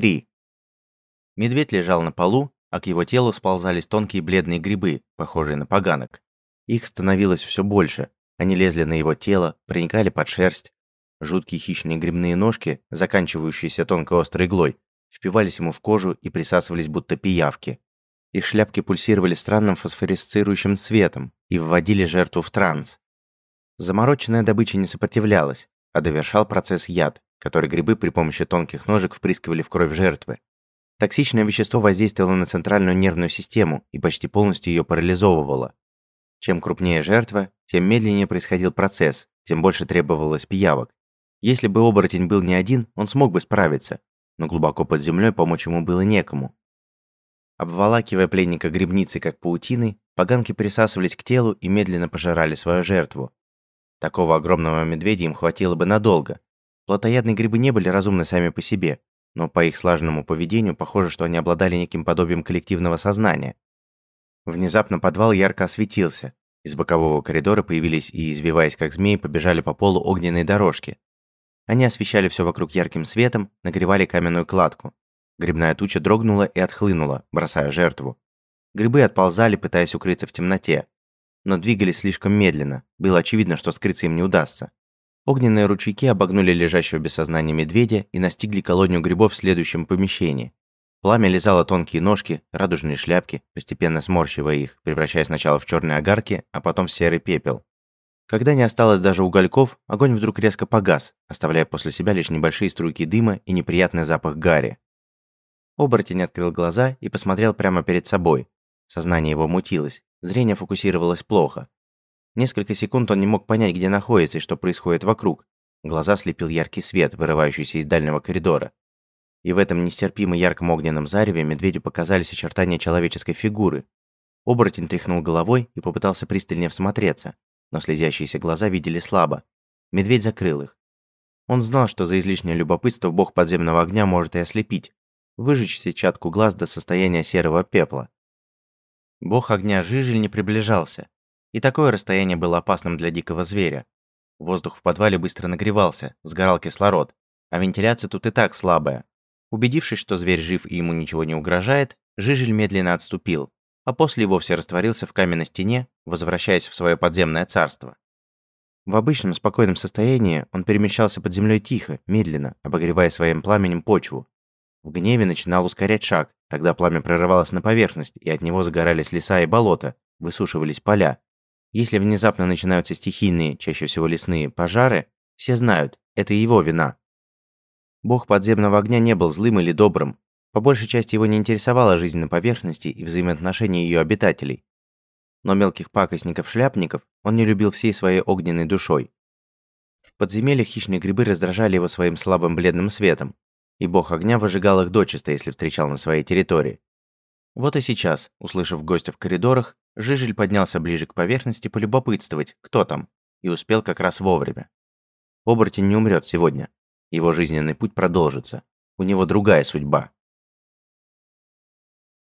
3. Медведь лежал на полу, а к его телу сползались тонкие бледные грибы, похожие на поганок. Их становилось все больше. Они лезли на его тело, проникали под шерсть. Жуткие хищные грибные ножки, заканчивающиеся тонкой острой иглой, впивались ему в кожу и присасывались будто пиявки. Их шляпки пульсировали странным фосфоресцирующим цветом и вводили жертву в транс. Замороченная добыча не сопротивлялась, а довершал процесс яд, который грибы при помощи тонких ножек впрыскивали в кровь жертвы. Токсичное вещество воздействовало на центральную нервную систему и почти полностью ее парализовывало. Чем крупнее жертва, тем медленнее происходил процесс, тем больше требовалось пиявок. Если бы оборотень был не один, он смог бы справиться, но глубоко под землей помочь ему было некому. Обволакивая пленника грибницей как паутиной, поганки присасывались к телу и медленно пожирали свою жертву. Такого огромного медведя им хватило бы надолго. Плотоядные грибы не были разумны сами по себе, но по их слаженному поведению похоже, что они обладали неким подобием коллективного сознания. Внезапно подвал ярко осветился. Из бокового коридора появились и, извиваясь как змеи, побежали по полу огненные дорожки. Они освещали все вокруг ярким светом, нагревали каменную кладку. Грибная туча дрогнула и отхлынула, бросая жертву. Грибы отползали, пытаясь укрыться в темноте. Но двигались слишком медленно, было очевидно, что скрыться им не удастся. Огненные ручейки обогнули лежащего без сознания медведя и настигли колонию грибов в следующем помещении. Пламя лизало тонкие ножки, радужные шляпки, постепенно сморщивая их, превращая сначала в черные огарки, а потом в серый пепел. Когда не осталось даже угольков, огонь вдруг резко погас, оставляя после себя лишь небольшие струйки дыма и неприятный запах гари. Оборотень открыл глаза и посмотрел прямо перед собой. Сознание его мутилось, зрение фокусировалось плохо, Несколько секунд он не мог понять, где находится и что происходит вокруг. Глаза слепил яркий свет, вырывающийся из дальнего коридора. И в этом нестерпимо ярком огненном зареве медведю показались очертания человеческой фигуры. Оборотень тряхнул головой и попытался пристальнее всмотреться, но слезящиеся глаза видели слабо. Медведь закрыл их. Он знал, что за излишнее любопытство бог подземного огня может и ослепить, выжечь сетчатку глаз до состояния серого пепла. Бог огня Жижель не приближался, и такое расстояние было опасным для дикого зверя. Воздух в подвале быстро нагревался, сгорал кислород, а вентиляция тут и так слабая. Убедившись, что зверь жив и ему ничего не угрожает, Жижель медленно отступил, а после вовсе растворился в каменной стене, возвращаясь в свое подземное царство. В обычном спокойном состоянии он перемещался под землей тихо, медленно, обогревая своим пламенем почву. В гневе начинал ускорять шаг, тогда пламя прорывалось на поверхность, и от него загорались леса и болота, высушивались поля, если внезапно начинаются стихийные, чаще всего лесные, пожары, все знают, это его вина. Бог подземного огня не был злым или добрым. По большей части его не интересовала жизнь на поверхности и взаимоотношения ее обитателей. Но мелких пакостников-шляпников он не любил всей своей огненной душой. В подземельях хищные грибы раздражали его своим слабым бледным светом, и бог огня выжигал их дочисто, если встречал на своей территории. Вот и сейчас, услышав гостя в коридорах, Жижель поднялся ближе к поверхности полюбопытствовать, кто там, и успел как раз вовремя. Оборотень не умрет сегодня. Его жизненный путь продолжится. У него другая судьба.